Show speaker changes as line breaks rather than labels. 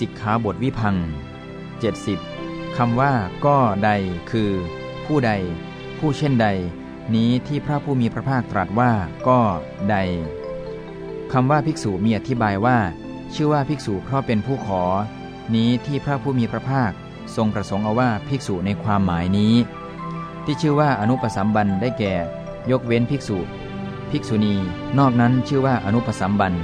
สิกขาบทวิพัง70คำว่าก็ใดคือ ผู้ใด ผู้เช่นใด นี้ที่พระผู้มีพระภาคตรัสว่าก็ใดคำว่าภิกษุมีอธิบายว่า ชื่อว่าภิกษุเพราะเป็นผู้ขอ นี้ที่พระผู้มีพระภาคทรงประสงค์เอาว่าภิกษุในความหมายนี้ ที่ชื่อว่าอนุปสัมบันได้แก่ ยกเว้นภิกษุ ภิกษุณี นอกนั้นชื่อว่าอนุปสัมบัน